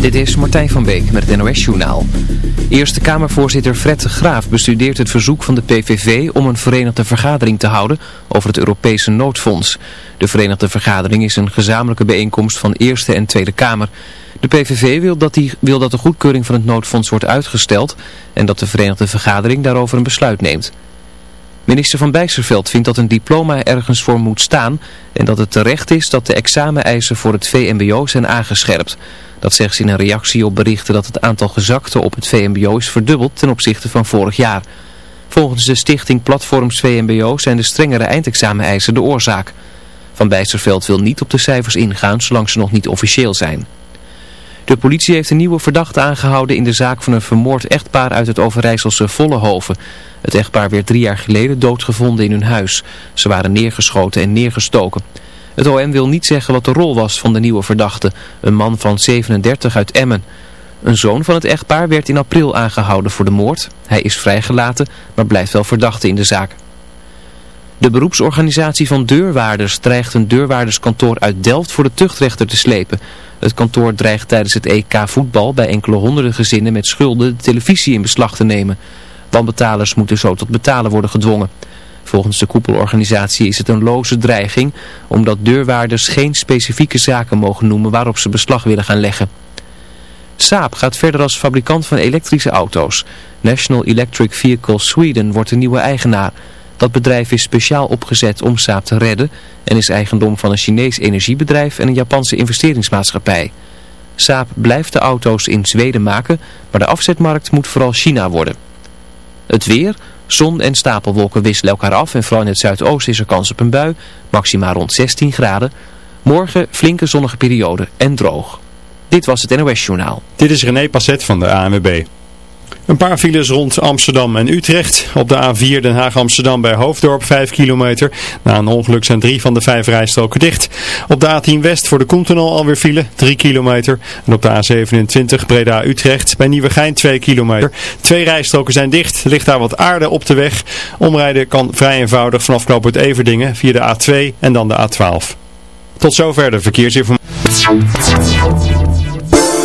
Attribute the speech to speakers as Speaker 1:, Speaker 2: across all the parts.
Speaker 1: Dit is Martijn van Beek met het NOS-journaal. Eerste Kamervoorzitter Fred Graaf bestudeert het verzoek van de PVV om een Verenigde Vergadering te houden over het Europese noodfonds. De Verenigde Vergadering is een gezamenlijke bijeenkomst van Eerste en Tweede Kamer. De PVV wil dat, die, wil dat de goedkeuring van het noodfonds wordt uitgesteld en dat de Verenigde Vergadering daarover een besluit neemt. Minister van Bijsterveld vindt dat een diploma ergens voor moet staan en dat het terecht is dat de exameneisen voor het VMBO zijn aangescherpt. Dat zegt ze in een reactie op berichten dat het aantal gezakten op het VMBO is verdubbeld ten opzichte van vorig jaar. Volgens de stichting Platforms VMBO zijn de strengere eindexameneisen de oorzaak. Van Bijsterveld wil niet op de cijfers ingaan zolang ze nog niet officieel zijn. De politie heeft een nieuwe verdachte aangehouden in de zaak van een vermoord echtpaar uit het Overijsselse Vollehoven. Het echtpaar werd drie jaar geleden doodgevonden in hun huis. Ze waren neergeschoten en neergestoken. Het OM wil niet zeggen wat de rol was van de nieuwe verdachte, een man van 37 uit Emmen. Een zoon van het echtpaar werd in april aangehouden voor de moord. Hij is vrijgelaten, maar blijft wel verdachte in de zaak. De beroepsorganisatie van deurwaarders dreigt een deurwaarderskantoor uit Delft voor de tuchtrechter te slepen. Het kantoor dreigt tijdens het EK voetbal bij enkele honderden gezinnen met schulden de televisie in beslag te nemen. Wanbetalers moeten zo tot betalen worden gedwongen. Volgens de koepelorganisatie is het een loze dreiging, omdat deurwaarders geen specifieke zaken mogen noemen waarop ze beslag willen gaan leggen. Saab gaat verder als fabrikant van elektrische auto's. National Electric Vehicle Sweden wordt de nieuwe eigenaar. Dat bedrijf is speciaal opgezet om Saab te redden en is eigendom van een Chinees energiebedrijf en een Japanse investeringsmaatschappij. Saab blijft de auto's in Zweden maken, maar de afzetmarkt moet vooral China worden. Het weer, zon en stapelwolken wisselen elkaar af en vooral in het zuidoosten is er kans op een bui, maximaal rond 16 graden. Morgen flinke zonnige periode en droog. Dit was het NOS Journaal.
Speaker 2: Dit is René Passet van de ANWB. Een paar files rond Amsterdam en Utrecht. Op de A4 Den Haag-Amsterdam bij Hoofddorp 5 kilometer. Na een ongeluk zijn drie van de vijf rijstroken dicht. Op de A10 West voor de Koentunnel alweer file 3 kilometer. En op de A27 Breda-Utrecht bij Nieuwegein 2 kilometer. Twee rijstroken zijn dicht. Ligt daar wat aarde op de weg. Omrijden kan vrij eenvoudig vanaf knooppunt Everdingen via de A2 en dan de A12. Tot zover de verkeersinformatie.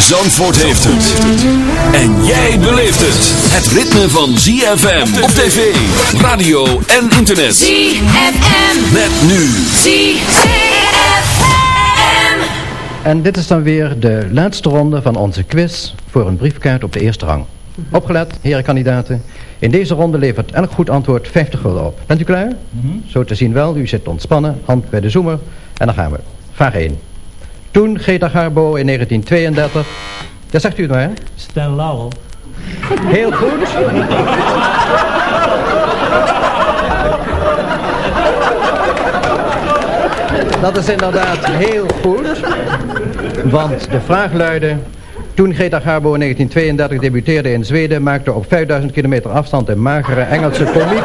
Speaker 3: Zandvoort heeft het. En jij beleeft het. Het ritme van ZFM op tv, radio en internet.
Speaker 4: ZFM.
Speaker 3: Met nu.
Speaker 4: ZFM.
Speaker 5: En dit is dan weer de laatste ronde van onze quiz voor een briefkaart op de eerste rang. Opgelet, herenkandidaten. In deze ronde levert elk goed antwoord 50 gulden op. Bent u klaar? Zo te zien wel, u zit ontspannen, hand bij de zoemer. En dan gaan we. Vraag 1. Toen Greta Garbo in 1932... Ja, zegt u het maar, hè?
Speaker 6: Stan Laurel.
Speaker 5: Heel goed. Dat is inderdaad heel goed. Want de vraag luidde... Toen Greta Garbo in 1932 debuteerde in Zweden... maakte op 5000 kilometer afstand een magere Engelse komiek...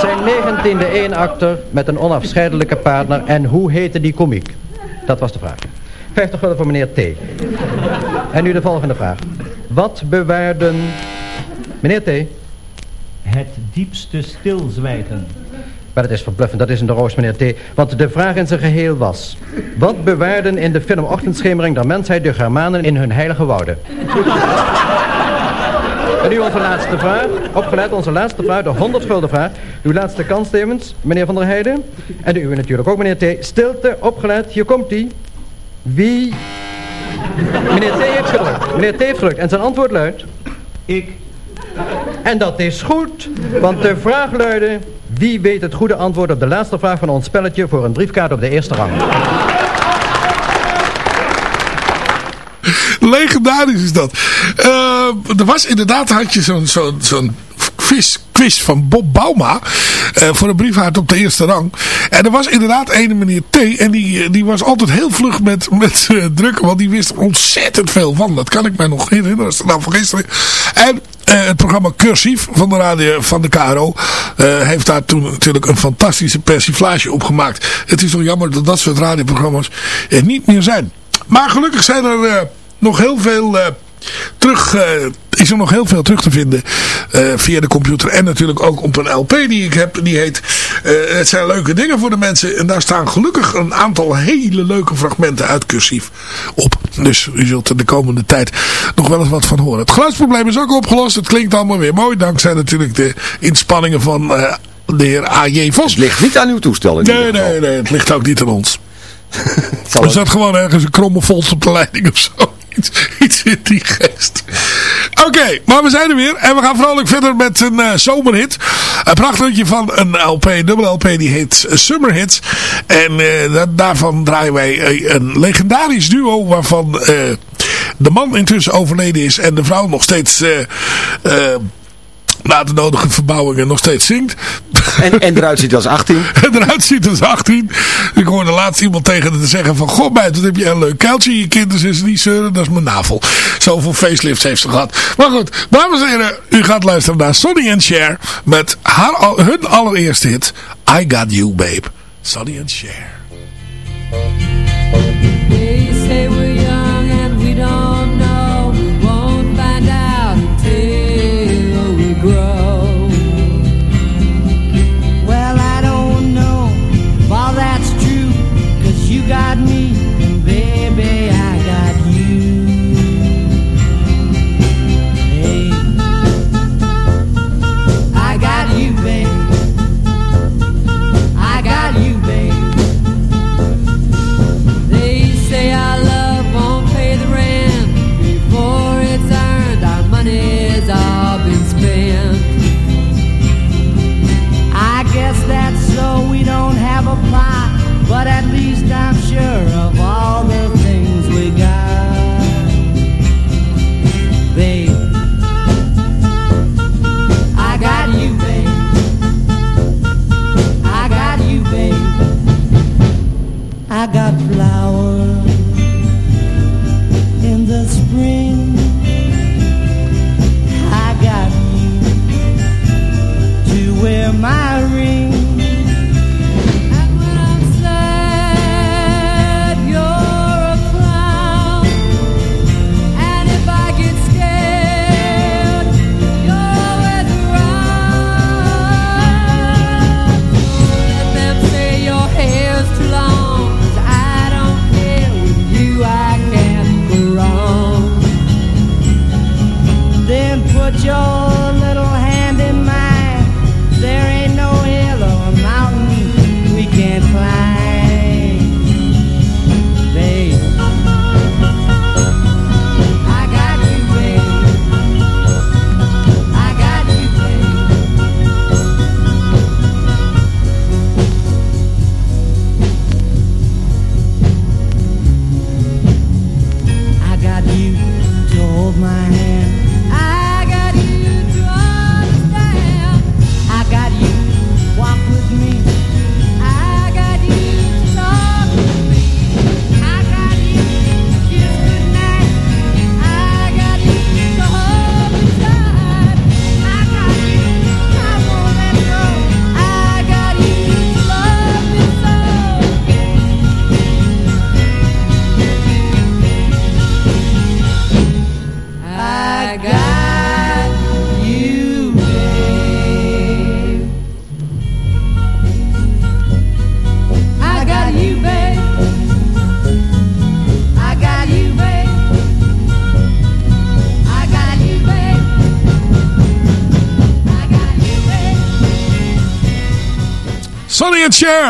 Speaker 5: zijn 19e eenakter met een onafscheidelijke partner. En hoe heette die komiek? Dat was de vraag. 50 gulden voor meneer T. En nu de volgende vraag. Wat bewaarden... Meneer T.
Speaker 6: Het diepste stilzwijgen.
Speaker 5: Maar dat is verbluffend, dat is in de roos, meneer T. Want de vraag in zijn geheel was... Wat bewaarden in de film Ochtendschemering der mensheid de Germanen in hun heilige wouden? En nu onze laatste vraag. Opgelet, onze laatste vraag, de 100 gulden vraag. Uw laatste kans tevens, meneer Van der Heijden. En de uwe natuurlijk ook, meneer T. Stilte, opgelet, hier komt ie. Wie... Meneer T heeft gedrukt. Meneer T heeft gedrukt. En zijn antwoord luidt...
Speaker 6: Ik.
Speaker 5: En dat is goed, want de vraag luidde... Wie weet het goede antwoord op de laatste vraag van ons spelletje... voor een briefkaart op de eerste rang?
Speaker 7: Legendarisch is dat. Uh, er was inderdaad, had je zo'n zo'n quiz, quiz van Bob Bauma. Uh, voor een briefkaart op de eerste rang. En er was inderdaad een meneer T. En die, die was altijd heel vlug met, met drukken. Want die wist er ontzettend veel van. Dat kan ik mij nog herinneren. Dat is de van gisteren. En het programma Cursief van de radio van de KRO heeft daar toen natuurlijk een fantastische persiflage op gemaakt. Het is toch jammer dat dat soort radioprogramma's er niet meer zijn. Maar gelukkig zijn er nog heel veel terug, uh, is er nog heel veel terug te vinden uh, via de computer. En natuurlijk ook op een LP die ik heb. Die heet uh, Het zijn leuke dingen voor de mensen. En daar staan gelukkig een aantal hele leuke fragmenten uit cursief op. Dus u zult er de komende tijd nog wel eens wat van horen. Het geluidsprobleem is ook opgelost. Het klinkt allemaal weer mooi. Dankzij natuurlijk de inspanningen van de heer A.J. Vos.
Speaker 8: Het ligt niet aan uw toestel.
Speaker 7: Nee, nee, nee. Het ligt ook niet aan ons. er zat gewoon ergens een kromme volt op de leiding of zo. Iets, in die geest. Oké, maar we zijn er weer. En we gaan vrolijk verder met een uh, zomerhit. Een prachtig van een LP, dubbel LP, die heet Summer Hits. En uh, daarvan draaien wij uh, een legendarisch duo waarvan de man intussen overleden is en de vrouw nog steeds na de nodige verbouwingen nog steeds zingt.
Speaker 8: En, en eruit ziet als 18.
Speaker 7: en eruit ziet als 18. Ik hoorde laatst iemand tegen te zeggen van... Goh meid, wat heb je een leuk kuiltje in je kinderen. Is niet zeuren, dat is mijn navel. Zoveel facelifts heeft ze gehad. Maar goed, dames en heren. U gaat luisteren naar Sonny and Cher. Met haar, hun allereerste hit. I Got You Babe. Sonny and Cher.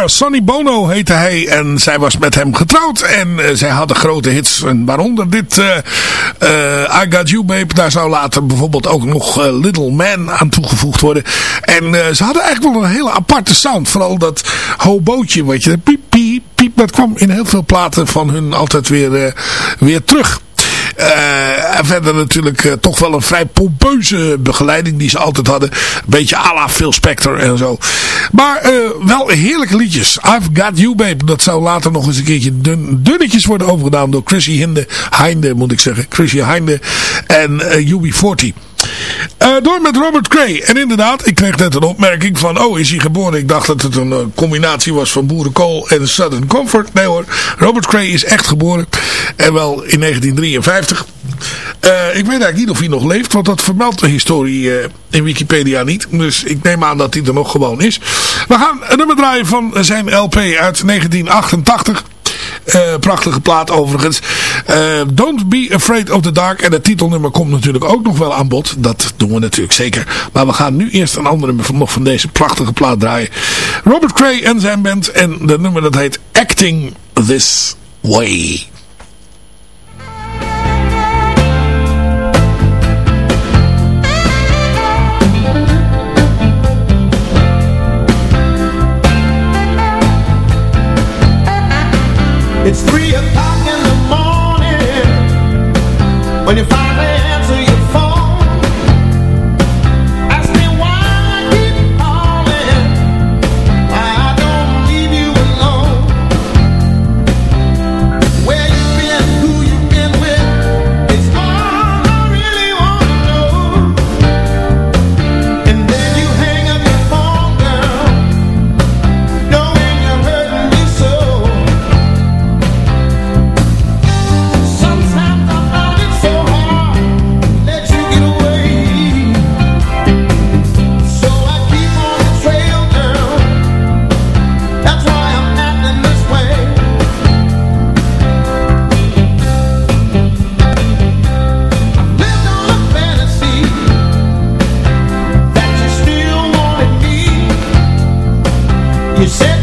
Speaker 7: Sonny Bono heette hij en zij was met hem getrouwd. En uh, zij hadden grote hits. En waaronder dit uh, uh, I Got You Babe. Daar zou later bijvoorbeeld ook nog Little Man aan toegevoegd worden. En ze hadden eigenlijk wel een hele aparte sound. Vooral dat hobootje wat je piep piep piep. Dat kwam in heel veel platen van hun altijd weer, weer terug. Uh, en verder natuurlijk uh, toch wel een vrij pompeuze begeleiding die ze altijd hadden. Een beetje à la Phil Spector en zo. Maar uh, wel heerlijke liedjes. I've Got You Babe. Dat zou later nog eens een keertje dun, dunnetjes worden overgedaan door Chrissy Hinde. Heinde moet ik zeggen. Chrissy Heinde en UB40. Uh, door met Robert Cray. En inderdaad, ik kreeg net een opmerking van... Oh, is hij geboren? Ik dacht dat het een uh, combinatie was van boerenkool en Southern Comfort. Nee hoor, Robert Cray is echt geboren. En wel in 1953. Uh, ik weet eigenlijk niet of hij nog leeft. Want dat vermeldt de historie in Wikipedia niet. Dus ik neem aan dat hij er nog gewoon is. We gaan een nummer draaien van zijn LP uit 1988. Uh, prachtige plaat overigens. Uh, Don't Be Afraid of the Dark. En het titelnummer komt natuurlijk ook nog wel aan bod. Dat doen we natuurlijk zeker. Maar we gaan nu eerst een ander nummer van deze prachtige plaat draaien. Robert Cray en zijn band. En de nummer dat heet Acting This Way.
Speaker 9: It's three You said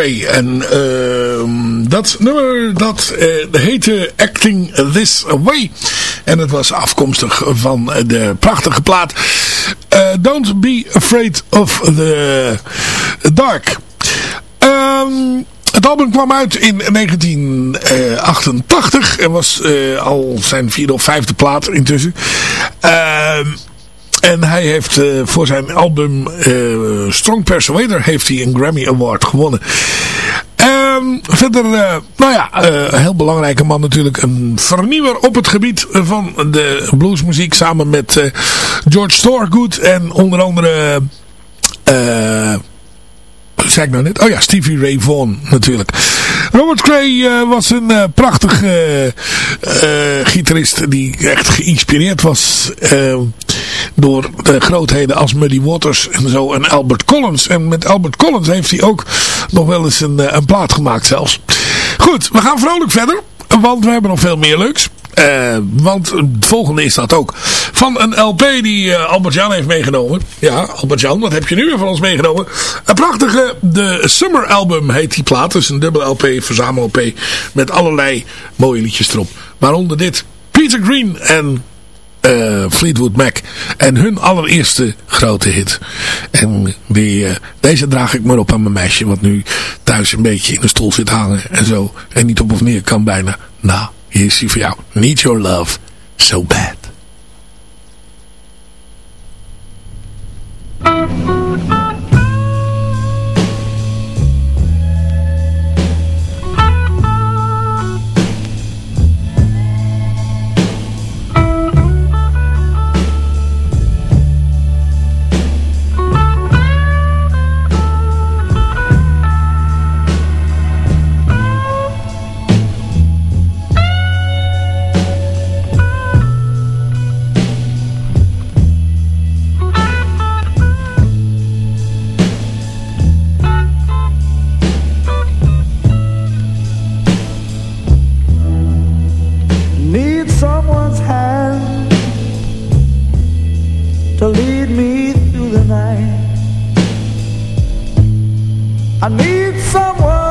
Speaker 7: En ehm, dat nummer dat uh, heette Acting This Way. En het was afkomstig van de prachtige plaat uh, Don't Be Afraid of the Dark. Um, het album kwam uit in 1988 en was uh, al zijn vierde of vijfde plaat intussen. Uh, en hij heeft uh, voor zijn album Strong Persuader heeft hij een Grammy Award gewonnen. Um, verder, nou ja, een heel belangrijke man natuurlijk. Een vernieuwer op het gebied van de bluesmuziek samen met George Thorogood en onder andere zei ik nou net? Oh ja, Stevie Ray Vaughan natuurlijk. Robert Cray was een uh, prachtige uh, gitarist die echt geïnspireerd was door de grootheden als Muddy Waters en zo en Albert Collins. En met Albert Collins heeft hij ook nog wel eens een, een plaat gemaakt zelfs. Goed, we gaan vrolijk verder, want we hebben nog veel meer leuks. Uh, want het volgende is dat ook. Van een LP die Albert-Jan heeft meegenomen. Ja, Albert-Jan, wat heb je nu weer van ons meegenomen? Een prachtige, de Summer Album heet die plaat. Dus een dubbel LP, verzamel LP. Met allerlei mooie liedjes erop. Waaronder dit. Peter Green en uh, Fleetwood Mac. En hun allereerste grote hit. En die, deze draag ik maar op aan mijn meisje. Wat nu thuis een beetje in de stoel zit hangen. En zo. En niet op of neer kan bijna. Nou. Hier is hij voor jou. Need your love so bad. to
Speaker 10: lead me through the night. I need someone.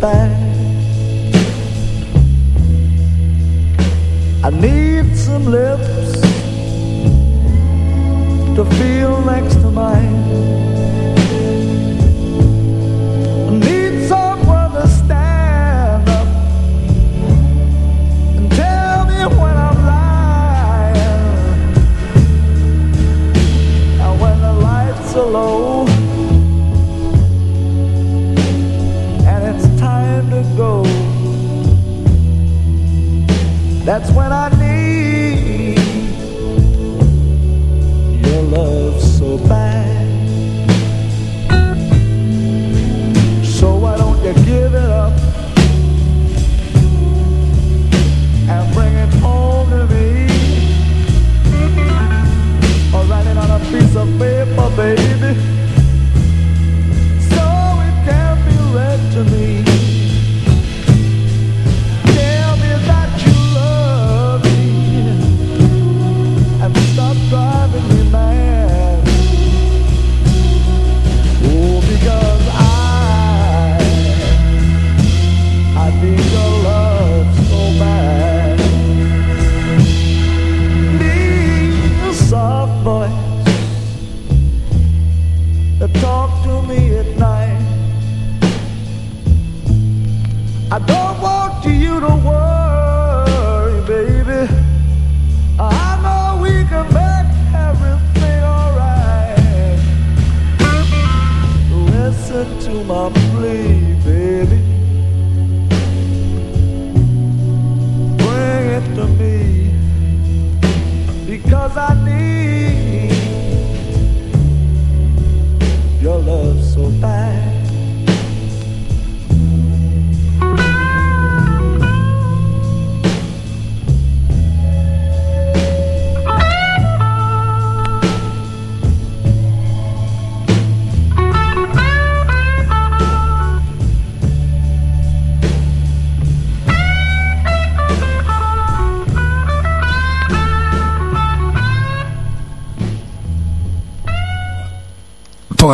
Speaker 10: back. I need some lips to feel next to mine. That's when I need.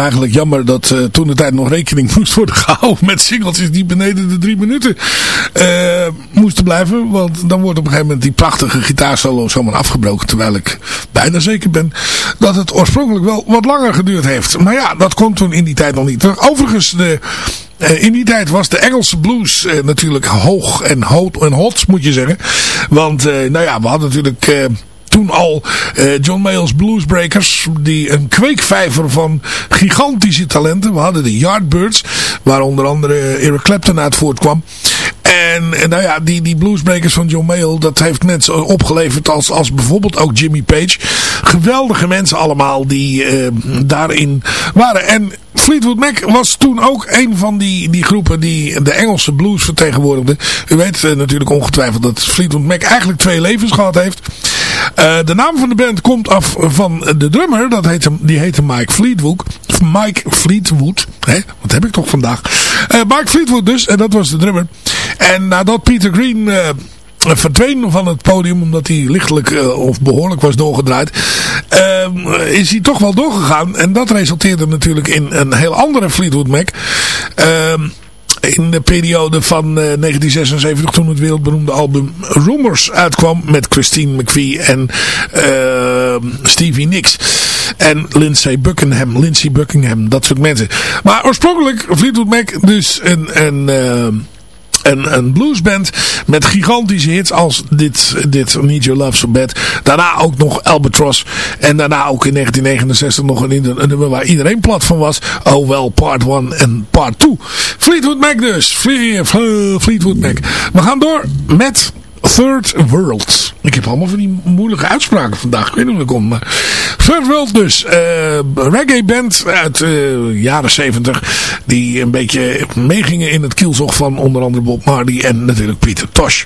Speaker 7: Eigenlijk jammer dat uh, toen de tijd nog rekening moest worden gehouden met singeltjes die beneden de drie minuten uh, moesten blijven. Want dan wordt op een gegeven moment die prachtige gitaarsolo zomaar afgebroken. Terwijl ik bijna zeker ben dat het oorspronkelijk wel wat langer geduurd heeft. Maar ja, dat kon toen in die tijd nog niet. Overigens, de... Uh, in die tijd was de Engelse blues natuurlijk hoog en hot, en hot moet je zeggen. Want nou ja, we hadden natuurlijk toen al uh, John Mayall's Bluesbreakers. Die een kweekvijver van gigantische talenten. We hadden de Yardbirds. Waar onder andere Eric Clapton uit voortkwam. En, en nou ja, die, die bluesbreakers van John Mayall, dat heeft mensen opgeleverd als, als bijvoorbeeld ook Jimmy Page. Geweldige mensen allemaal die uh, daarin waren. En Fleetwood Mac was toen ook een van die, die groepen die de Engelse blues vertegenwoordigde. U weet natuurlijk ongetwijfeld dat Fleetwood Mac eigenlijk twee levens gehad heeft. Uh, de naam van de band komt af van de drummer, dat heette, die heette Mike Fleetwood. Mike Fleetwood, hè? wat heb ik toch vandaag? Uh, Mike Fleetwood dus, en dat was de drummer. En nadat Peter Green uh, verdween van het podium, omdat hij lichtelijk uh, of behoorlijk was doorgedraaid, uh, is hij toch wel doorgegaan. En dat resulteerde natuurlijk in een heel andere Fleetwood Mac. In de periode van 1976 toen het wereldberoemde album Rumors uitkwam met Christine McVie en Stevie Nicks. En Lindsay Buckingham, Lindsay Buckingham, dat soort mensen. Maar oorspronkelijk Fleetwood Mac dus een... een een, een bluesband met gigantische hits als dit, dit Need Your Love So Bad. Daarna ook nog Albatross. En daarna ook in 1969 nog een, een nummer waar iedereen plat van was. Oh wel, part 1 en part 2. Fleetwood Mac dus. Fleetwood Mac. We gaan door met Third World. Ik heb allemaal van die moeilijke uitspraken vandaag. Ik weet niet hoe dat komt. Maar Third World dus. Uh, reggae band uit de uh, jaren 70. Die een beetje meegingen in het kielzog van onder andere Bob Marley en natuurlijk Peter Tosh.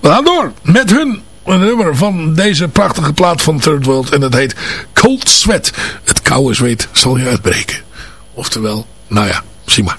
Speaker 7: We gaan door met hun een nummer van deze prachtige plaat van Third World. En dat heet Cold Sweat. Het koude zweet zal je uitbreken. Oftewel, nou ja, zie maar.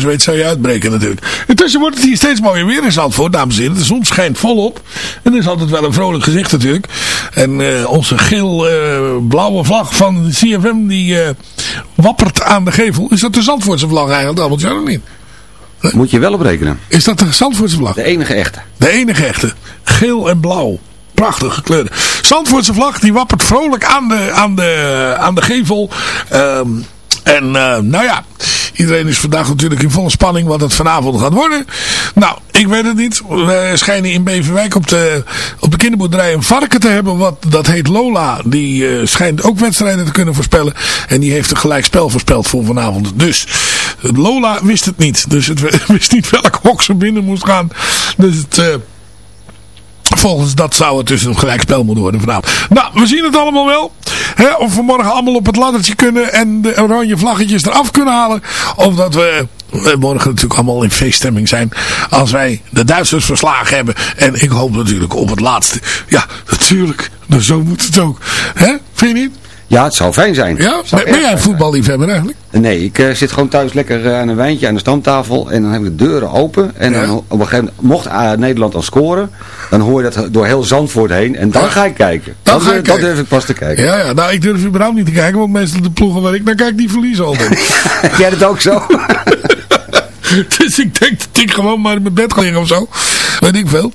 Speaker 7: Zweet zou je uitbreken natuurlijk. Intussen wordt het hier steeds mooier weer in Zandvoort, dames en heren. De zon schijnt volop. En er is altijd wel een vrolijk gezicht natuurlijk. En uh, onze geel-blauwe uh, vlag van de CFM die uh, wappert aan de gevel. Is dat de Zandvoortse vlag eigenlijk, Albert? Ja, niet?
Speaker 8: Moet je wel op rekenen.
Speaker 7: Is dat de Zandvoortse vlag?
Speaker 8: De enige echte.
Speaker 7: De enige echte. Geel en blauw. Prachtige kleuren. Zandvoortse vlag die wappert vrolijk aan de, aan de, aan de gevel. Um, en uh, nou ja, iedereen is vandaag natuurlijk in volle spanning wat het vanavond gaat worden. Nou, ik weet het niet. We schijnen in Beverwijk op de, op de kinderboerderij een varken te hebben. Wat, dat heet Lola. Die uh, schijnt ook wedstrijden te kunnen voorspellen. En die heeft een gelijk spel voorspeld voor vanavond. Dus Lola wist het niet. Dus het wist niet welke hok ze binnen moest gaan. Dus het... Uh, Volgens dat zou het dus een gelijkspel moeten worden vanavond. Nou, we zien het allemaal wel. Hè, of we morgen allemaal op het laddertje kunnen en de oranje vlaggetjes eraf kunnen halen. Of dat we morgen natuurlijk allemaal in feeststemming zijn. Als wij de Duitsers verslagen hebben. En ik hoop natuurlijk op het laatste. Ja, natuurlijk. Nou, zo moet het ook. Hè? Vind je niet?
Speaker 8: Ja, het zou fijn zijn.
Speaker 7: Ja? Ben, ben jij een voetballiefhebber eigenlijk?
Speaker 8: Nee, ik uh, zit gewoon thuis lekker uh, aan een wijntje aan de standtafel. En dan heb ik de deuren open. En dan, op een gegeven moment, mocht uh, Nederland dan scoren, dan hoor je dat door heel Zandvoort heen. En dan ja. ga ik kijken. Dan, dan, ga ik dan durf ik pas te kijken.
Speaker 7: Ja, ja, nou ik durf überhaupt niet te kijken. Want meestal de ploegen waar ik naar kijk, die verliezen altijd.
Speaker 8: jij dat ook zo?
Speaker 7: dus ik denk dat ik gewoon maar in mijn bed ga liggen of zo. Weet ik veel.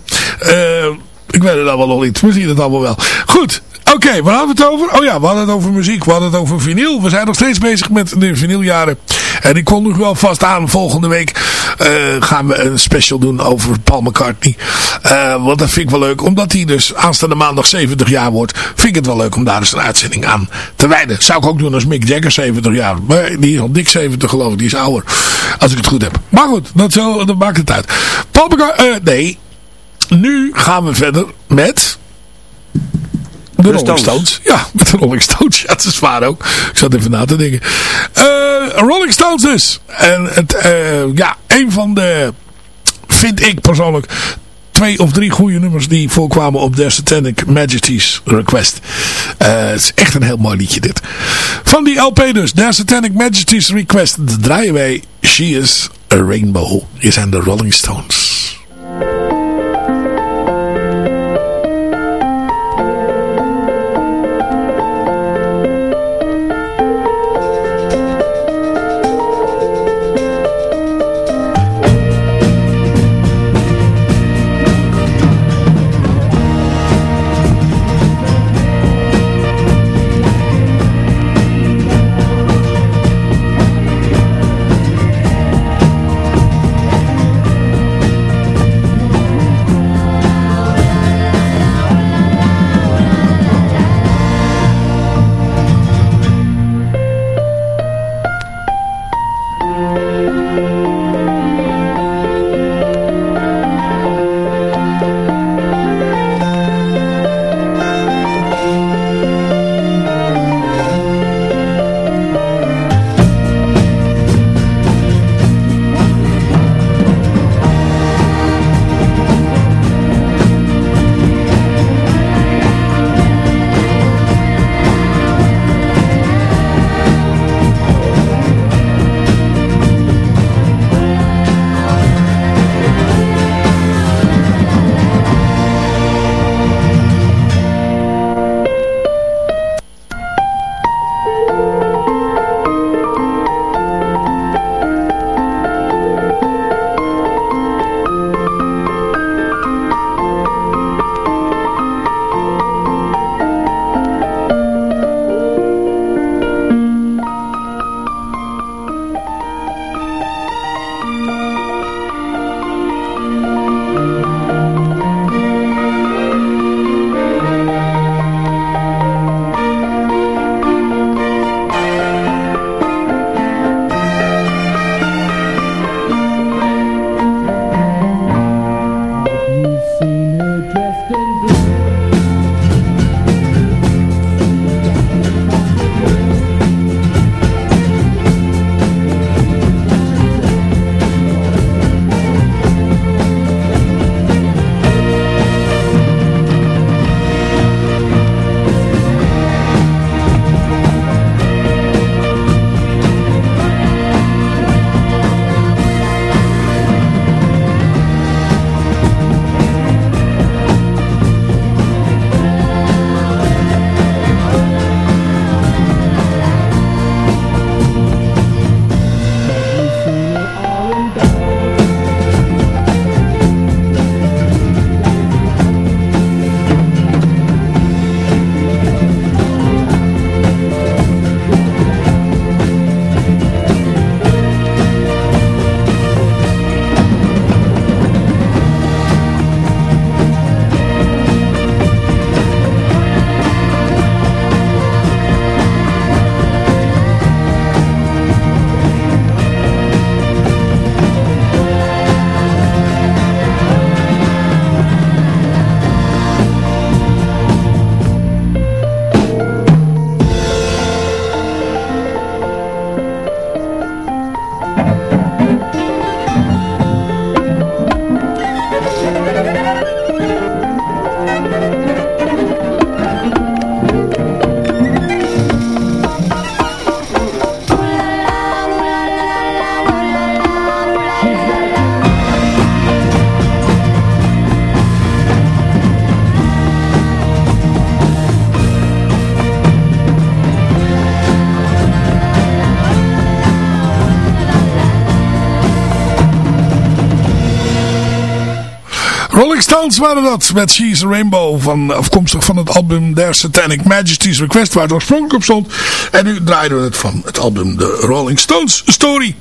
Speaker 7: ik weet het allemaal nog niet. We zien het allemaal wel. Goed, Oké, waar hadden we het over? Oh ja, we hadden het over muziek. We hadden het over vinyl. We zijn nog steeds bezig met de vinyljaren. En ik kon nog wel vast aan. Volgende week uh, gaan we een special doen over Paul McCartney. Uh, want dat vind ik wel leuk. Omdat hij dus aanstaande maandag 70 jaar wordt. Vind ik het wel leuk om daar eens een uitzending aan te wijden. Zou ik ook doen als Mick Jagger 70 jaar. Maar die is al dik 70 geloof ik. Die is ouder. Als ik het goed heb. Maar goed, dat, zo, dat maakt het uit. Paul McCartney... Uh, nee. Nu gaan we verder met... De, Rolling Stones. Stones. Ja, met de Rolling Stones. Ja, dat is waar ook. Ik zat even na te denken. Uh, Rolling Stones dus. En het, uh, ja, een van de, vind ik persoonlijk, twee of drie goede nummers die voorkwamen op The Satanic Majesty's Request. Uh, het is echt een heel mooi liedje dit. Van die LP dus, The Satanic Majesty's Request, draaien wij She is a Rainbow. Hier zijn de Rolling Stones. Stones waren dat met She's a Rainbow van, afkomstig van het album Their Satanic Majesty's Request waar het oorspronkelijk op stond. En nu draaiden we het van het album The Rolling Stones Story.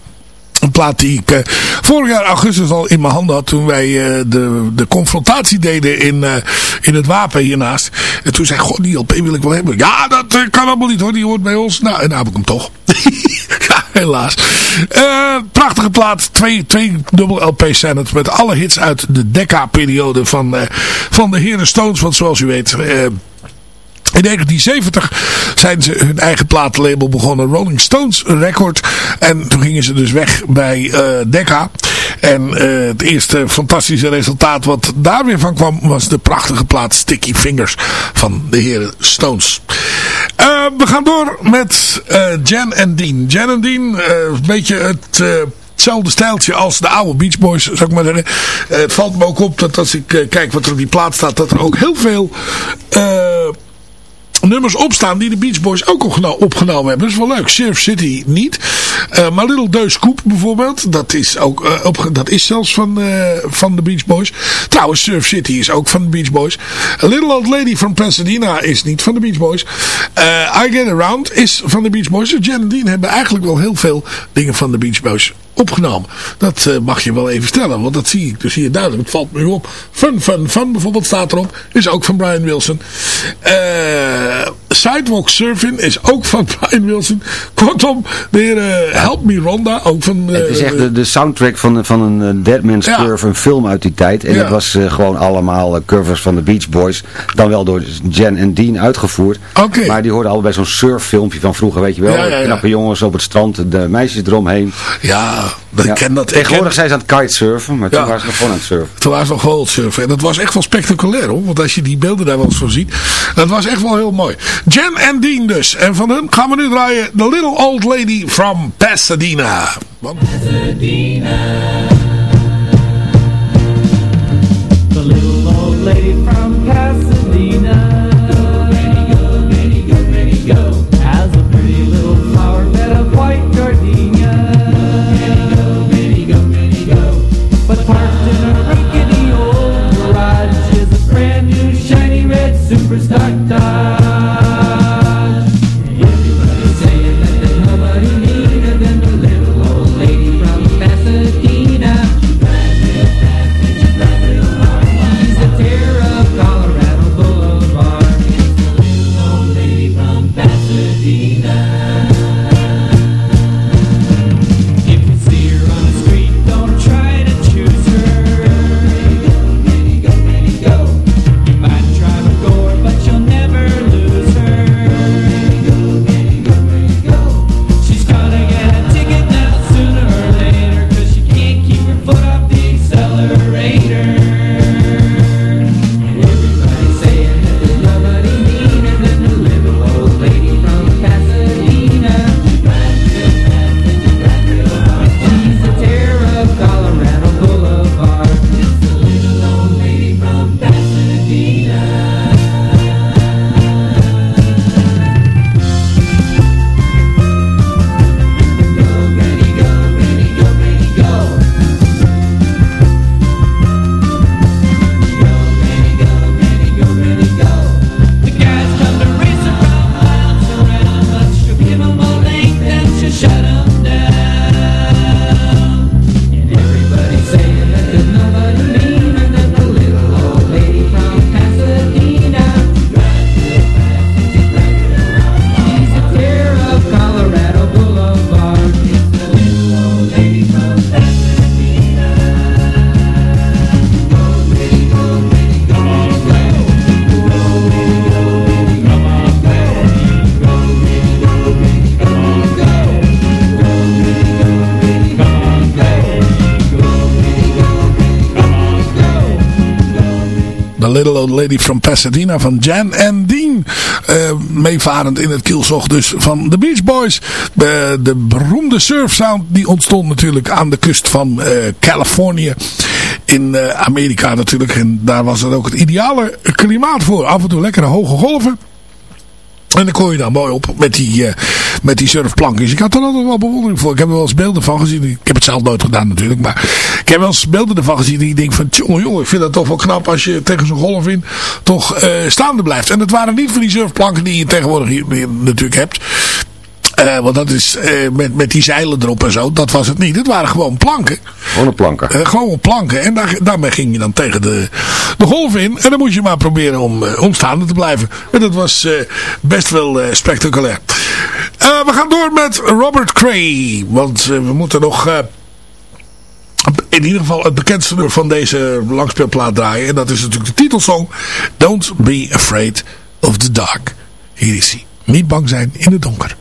Speaker 7: Een plaat die ik uh, vorig jaar augustus al in mijn handen had toen wij uh, de, de confrontatie deden in, uh, in het wapen hiernaast. En toen zei god die LP wil ik wel hebben. Ja, dat kan allemaal niet hoor, die hoort bij ons. Nou, en nou heb ik hem toch. helaas. prachtige plaat, twee, twee dubbel LP's zijn het met alle hits uit de Decca-periode van, van de heren Stones. Want zoals u weet... In 1970 zijn ze hun eigen platenlabel begonnen, Rolling Stones Record. En toen gingen ze dus weg bij Decca. En uh, het eerste fantastische resultaat wat daar weer van kwam was de prachtige plaat Sticky Fingers van de heren Stones. Uh, we gaan door met Jan en Dean. Jan en Dean, een beetje het hetzelfde stijltje als de oude Beach Boys, zou ik maar zeggen. het valt me ook op dat als ik kijk wat er op die plaat staat, dat er ook heel veel nummers opstaan die de Beach Boys ook opgenomen hebben. Dat is wel leuk. Surf City niet. Uh, maar Little Deus Scoop bijvoorbeeld. Dat is, ook, op, dat is zelfs van, uh, van de Beach Boys. Trouwens, Surf City is ook van de Beach Boys. A Little Old Lady from Pasadena is niet van de Beach Boys. I Get Around is van de Beach Boys. Dus Jan en Dean hebben eigenlijk wel heel veel dingen van de Beach Boys opgenomen. Dat uh, mag je wel even stellen, want dat zie ik dus hier duidelijk. Het valt me op. Fun, fun, fun bijvoorbeeld staat erop. Is ook van Brian Wilson. Uh, Sidewalk Surfing is ook van Brian Wilson. Kortom, de heer uh, Help Me Ronda, ook van...
Speaker 8: het is echt de, de soundtrack van, van een Dead Man's ja. Curve, een film uit die tijd. En ja. dat was gewoon allemaal covers van de Beach Boys. Dan wel door Jan en Dean uitgevoerd.
Speaker 7: Okay.
Speaker 8: Maar die hoorden allebei zo'n surffilmpje van vroeger, weet je wel.
Speaker 7: Ja,
Speaker 8: Knappe jongens op het strand, de meisjes eromheen.
Speaker 7: Ja, ik
Speaker 8: ja.
Speaker 7: ken dat.
Speaker 8: Tegenwoordig
Speaker 7: ken...
Speaker 8: zijn ze aan het kitesurfen, maar toen ja. waren ze nog gewoon aan het surfen.
Speaker 7: Toen waren ze nog gewoon aan het surfen. En dat was echt wel spectaculair hoor. Want als je die beelden daar wel eens van ziet. Dat was echt wel heel mooi. Jen en Dean dus. En van hun gaan we nu draaien The Little Old Lady from Pasadena.
Speaker 11: Pasadena. Lady from Pasadena
Speaker 7: van Jan en Dean. Uh, meevarend in het kielzog dus van de Beach Boys. Uh, de beroemde surf sound die ontstond natuurlijk aan de kust van uh, Californië. In Amerika natuurlijk. En daar was het ook het ideale klimaat voor. Af en toe lekkere hoge golven.
Speaker 9: En dan kon je daar mooi op met die, eh, met die surfplankjes. Ik had er altijd wel bewondering voor. Ik heb er wel eens beelden van gezien. Ik heb het zelf nooit gedaan natuurlijk. Maar ik heb wel eens beelden ervan gezien. En ik denk van, jongen, jongen, ik vind dat toch wel knap als je tegen zo'n golf in toch eh, staande blijft. En het waren niet van die surfplanken die je tegenwoordig hier, hier natuurlijk hebt. Eh, want dat is eh, met, met die zeilen erop en zo. Dat was het niet. Het waren gewoon planken.
Speaker 8: Gewoon planken.
Speaker 9: Gewoon planken. En daar, daarmee ging je dan tegen de, de golf in. En dan moet je maar proberen om, om staande te blijven. En dat was best wel spectaculair. Eh, we gaan door met Robert Cray. Want eh, we moeten nog... eh, in ieder geval het bekendste nummer van deze langspeelplaat draaien. En dat is natuurlijk de titelsong. Don't be afraid of the dark. Hier is hij. Niet bang zijn in het donker.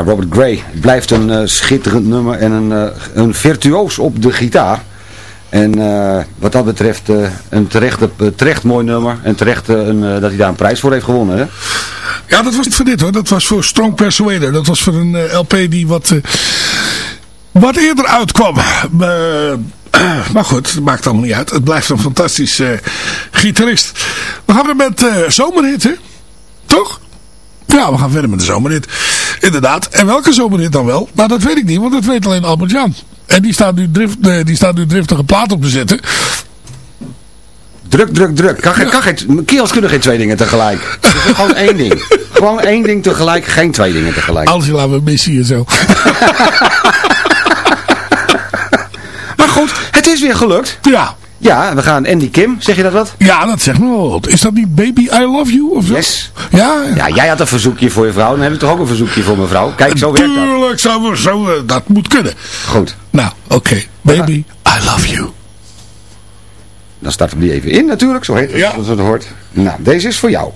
Speaker 8: Robert Gray. Blijft een eh, schitterend nummer en een, eh, een virtuoos op de gitaar. En eh, wat dat betreft een terecht, terecht mooi nummer. En terecht een, dat hij daar een prijs voor heeft gewonnen. Hè?
Speaker 9: Ja, dat was niet voor dit hoor. Dat was voor Strong Persuader. Dat was voor een LP die wat, wat eerder uitkwam. Maar goed, het maakt allemaal niet uit. Het blijft een fantastisch eh, gitarist. We gaan weer met zomerhit, hè? Toch? Ja, we gaan verder met de zomerhit. Inderdaad. En welke zomerhit dan wel? Nou, dat weet ik niet, want dat weet alleen Albert Jan. En die staat nu, drift, eh, die staat nu driftige plaat op te zetten.
Speaker 8: Druk, druk, druk. Kan, geen- kan geen, kerels kunnen geen twee dingen tegelijk. Gewoon één ding. Gewoon één ding tegelijk, geen twee dingen tegelijk.
Speaker 7: Angela, we missen je zo.
Speaker 8: Maar goed, het is weer gelukt.
Speaker 7: Ja.
Speaker 8: Ja, we gaan Andy Kim, zeg je dat wat?
Speaker 7: Ja, dat zegt me wel wat. Is dat niet Baby I Love You of zo?
Speaker 8: Yes.
Speaker 7: Ja,
Speaker 8: Ja, jij had een verzoekje voor je vrouw, dan heb ik toch ook een verzoekje voor mijn vrouw. Kijk, zo werkt dat.
Speaker 7: Tuurlijk, zo, zo, eh, dat moet kunnen.
Speaker 8: Goed,
Speaker 7: Nou, oké. Baby, I love you.
Speaker 8: dan starten we die even in natuurlijk, zo heet het,
Speaker 7: Ja.
Speaker 8: zoals het hoort. Nou, deze is voor jou.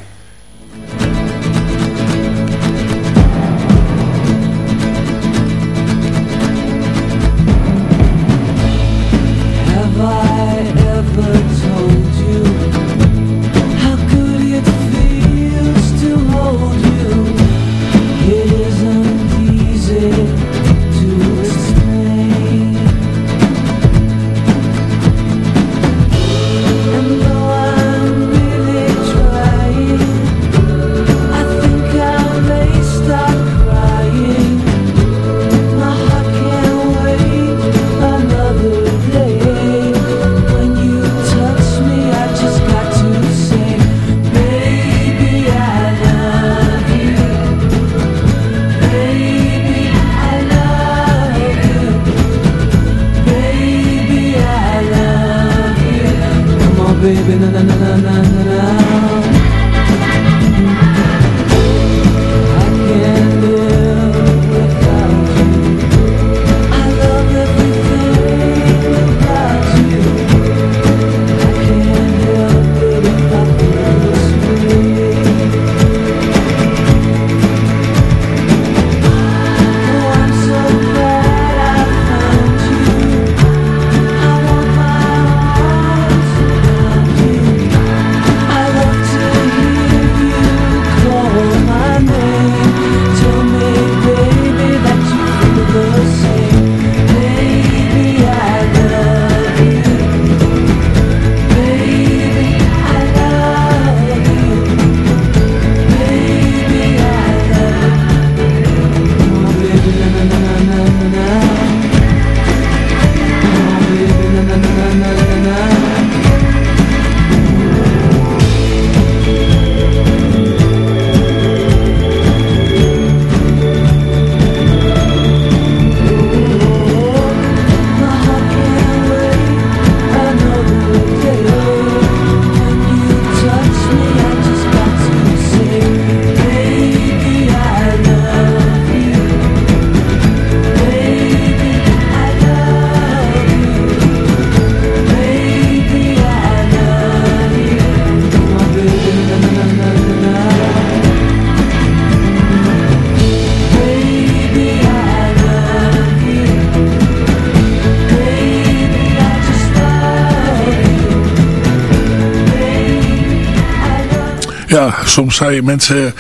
Speaker 7: Ja, soms zou je mensen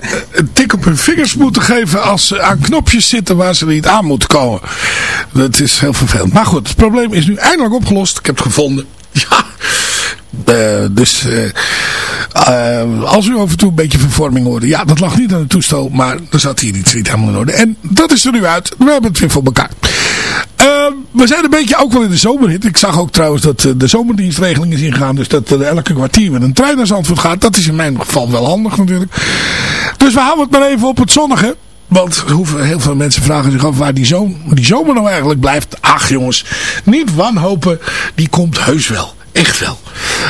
Speaker 7: eh, een tik op hun vingers moeten geven als ze aan knopjes zitten waar ze niet aan moeten komen. Dat is heel vervelend. Maar goed, het probleem is nu eindelijk opgelost. Ik heb het gevonden. Ja. Eh, dus eh, als u af en toe een beetje vervorming hoorde. Ja, dat lag niet aan het toestel. Maar er zat hier iets niet helemaal in orde. En dat is er nu uit. We hebben het weer voor elkaar. Eh, we zijn een beetje ook wel in de zomerhit. Ik zag ook trouwens dat eh, de zomerdienstregeling is ingegaan. Dus dat er elke kwartier met een trein naar Zandvoort gaat. Dat is in mijn geval wel handig natuurlijk. Dus we houden het maar even op het zonnige. Want heel veel mensen vragen zich af waar die, zomer, die zomer nou eigenlijk blijft. Ach jongens, niet wanhopen. Die komt heus wel. Echt wel.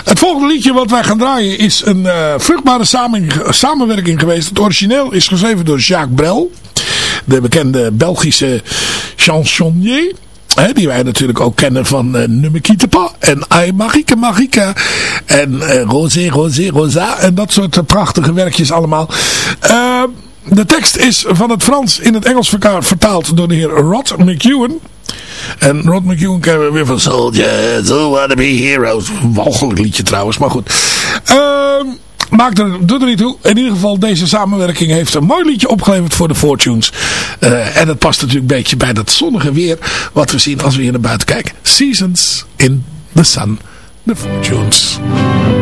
Speaker 7: Het volgende liedje wat wij gaan draaien is een eh, vruchtbare samen, samenwerking geweest. Het origineel is geschreven door Jacques Brel. De bekende Belgische chansonnier. Die wij natuurlijk ook kennen van uh, quitte pas. En Ai Marike Marika. En eh, Rosé Rosé Rosa. En dat soort eh, prachtige werkjes allemaal. Eh, de tekst is van het Frans in het Engels vertaald door de heer Rod McEwen. En Rod McEwen kennen we weer van Soldiers, who wanna be heroes. Walgelijk liedje trouwens, maar goed. Ehm maakt er, doet niet toe. In ieder geval, deze samenwerking heeft een mooi liedje opgeleverd voor de Fortunes. Eh, en het past natuurlijk een beetje bij dat zonnige weer wat we zien als we hier naar buiten kijken. Seasons in the Sun, the Fortunes.
Speaker 12: Oh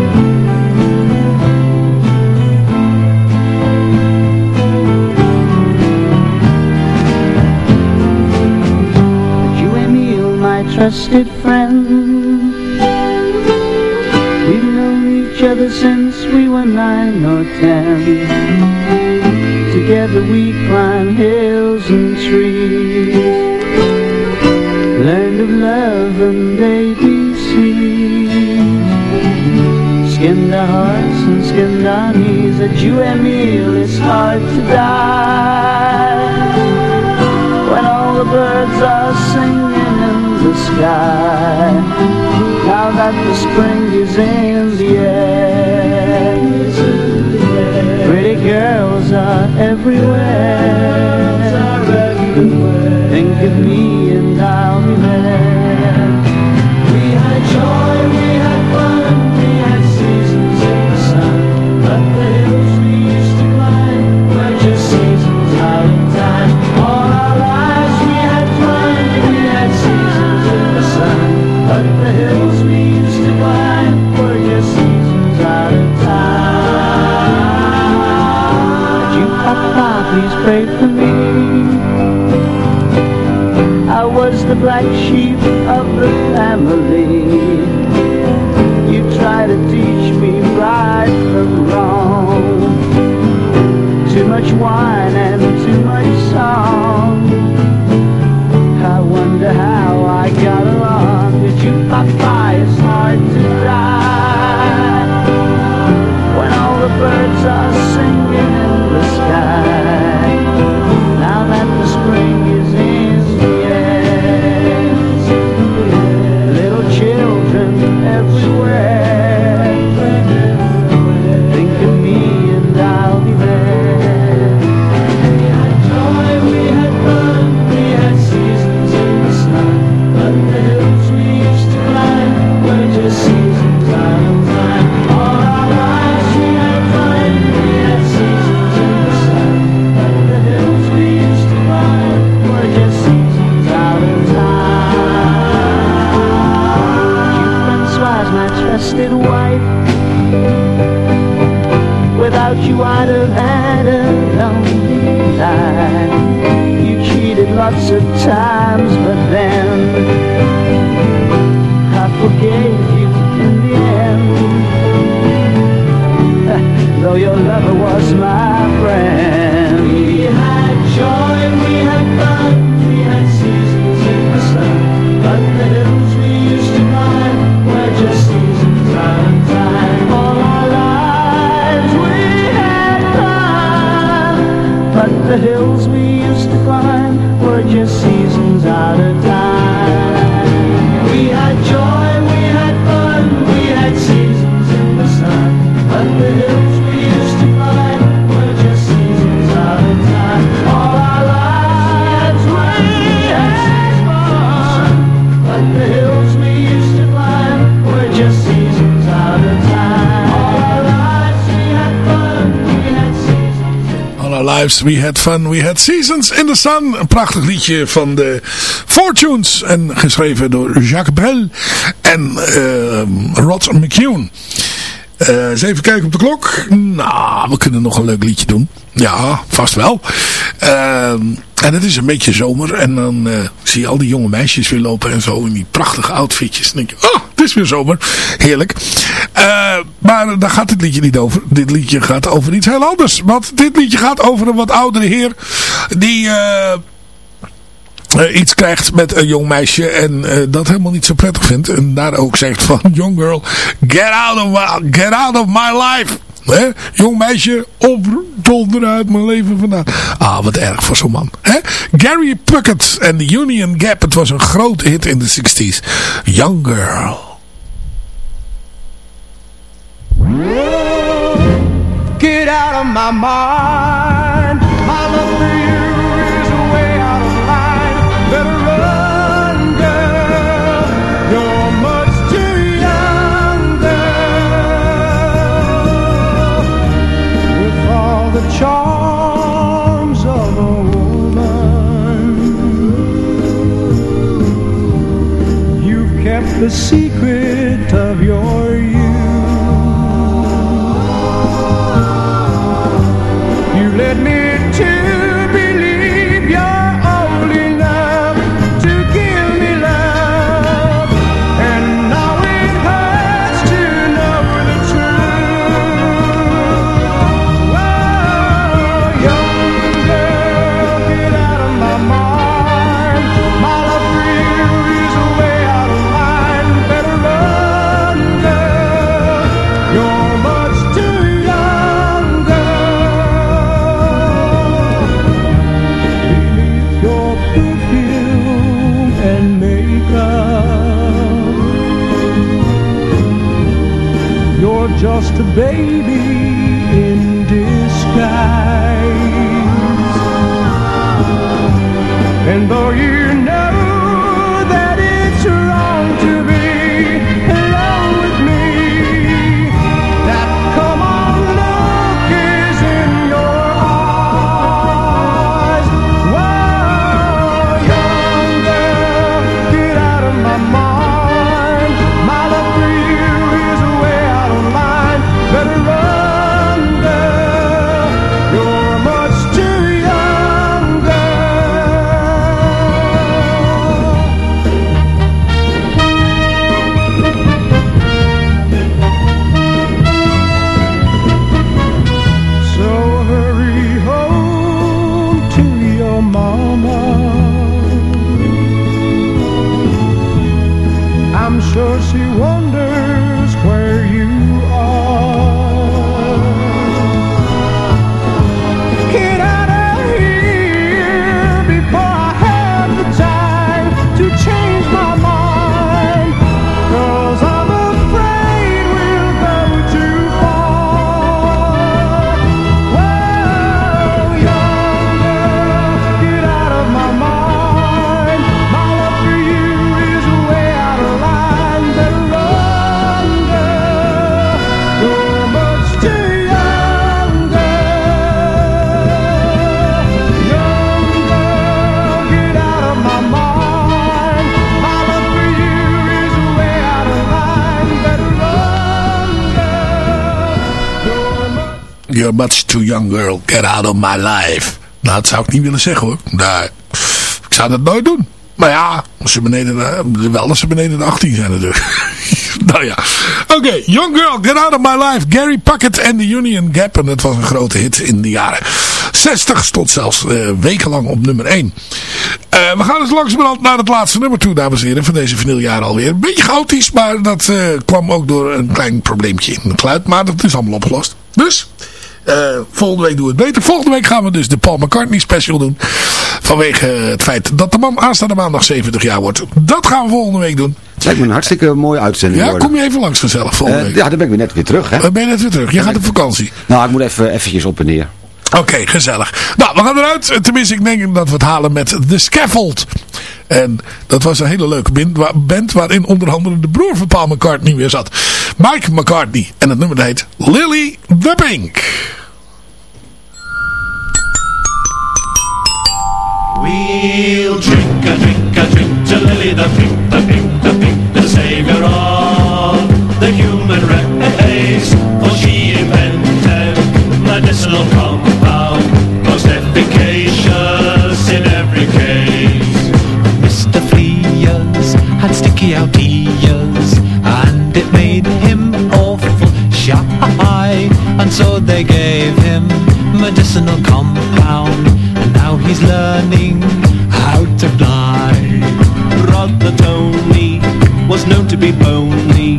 Speaker 12: trusted friend. We've ever since we were nine or ten. Together we climb hills and trees, learned of love and ABCs, skinned our hearts and skinned our knees. At you me, it's hard to die when all the birds are singing in the sky. Now that the spring is in the air, girls are everywhere. Please pray for me? I was the black sheep of the family. You try to teach me right from wrong. Too much wine and too much song. I wonder how I got along with you, Papa. It's hard to die when all the birds are we had fun, we had seasons in the sun.
Speaker 7: Een prachtig liedje van de Fortunes. En geschreven door Jacques Brel en eh, Rod McCune. Eh, eens even kijken op de klok. Nou, we kunnen nog een leuk liedje doen. Ja, vast wel. Ehm, en het is een beetje zomer. En dan eh, zie je al die jonge meisjes weer lopen en zo. In die prachtige outfitjes. Dan denk je, oh, het is weer zomer. Heerlijk. Eh, maar daar gaat dit liedje niet over. Dit liedje gaat over iets heel anders. Want dit liedje gaat over een wat oudere heer. Die... eh, iets krijgt met een jong meisje en dat helemaal niet zo prettig vindt. En daar ook zegt van, young girl, get out of get out of my life. Hè? Jong meisje, op donder uit mijn leven vandaan. Ah, wat erg voor zo'n man. Hè? Gary Puckett en The Union Gap. Het was een grote hit in de 60s. Young Girl.
Speaker 10: Get out of my mind. The secret of your youth. You led me to just a baby. You're much too young girl, get out of my
Speaker 7: life. Nou, dat zou ik niet willen zeggen hoor. Nee, ik zou dat nooit doen. Maar ja, als ze beneden, de- wel als ze beneden de 18 zijn natuurlijk. nou ja. Oké, Young Girl, Get Out of My Life. Gary Puckett en The Union Gap. En dat was een grote hit in de jaren 60. Stond zelfs eh, wekenlang op nummer 1. Eh, we gaan dus langzamerhand naar het laatste nummer toe, dames en heren. Van deze vinyljaren alweer. Een beetje chaotisch, maar dat eh, kwam ook door een klein probleempje in het geluid. Maar dat is allemaal opgelost. Dus... eh, volgende week doen we het beter. Volgende week gaan we dus de Paul McCartney special doen. Vanwege het feit dat de man aanstaande maandag 70 jaar wordt. Dat gaan we volgende week doen.
Speaker 8: Lijkt me een hartstikke mooie uitzending
Speaker 7: Ja,
Speaker 8: worden.
Speaker 7: kom je even langs gezellig volgende
Speaker 8: Eh,
Speaker 7: week.
Speaker 8: ja, dan ben ik weer net weer terug, hè?
Speaker 7: Dan ben je net weer terug. Je gaat op vakantie.
Speaker 8: Nou, ik moet even eventjes op en neer.
Speaker 7: Oké, gezellig. Nou, we gaan eruit. Tenminste, ik denk dat we het halen met The Scaffold. En dat was een hele leuke band waarin onder andere de broer van Paul McCartney weer zat. Mike McCartney. En het nummer heet Lily the Pink.
Speaker 13: We'll drink a drink a drink to Lily the pink, the pink, the pink, the savior of the human race. For she invented medicinal compound, most efficacious in every case.
Speaker 14: Mr. Fleas had sticky out ears and it made him awful shy and so they gave he's learning how to fly.
Speaker 13: Brother Tony was known to be bony.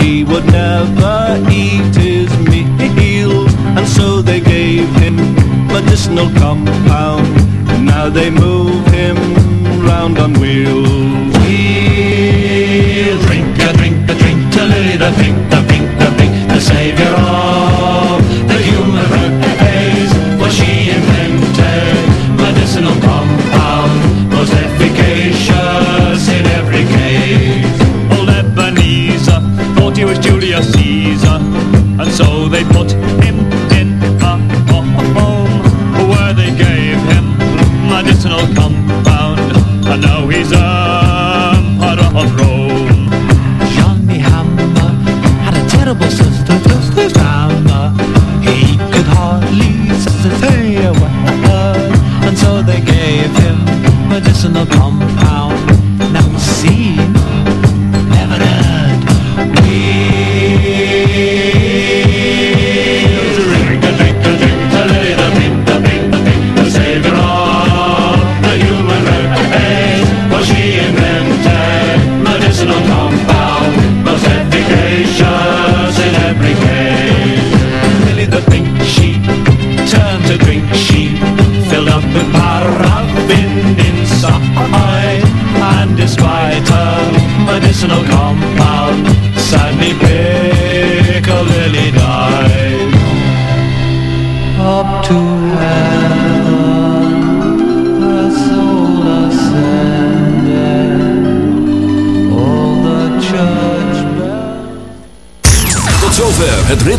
Speaker 13: He would never eat his meals, and so they gave him medicinal compound. Now they move him round on wheels.
Speaker 14: We'll drink a drink a drink to Lily the pink, the pink, the pink, the savior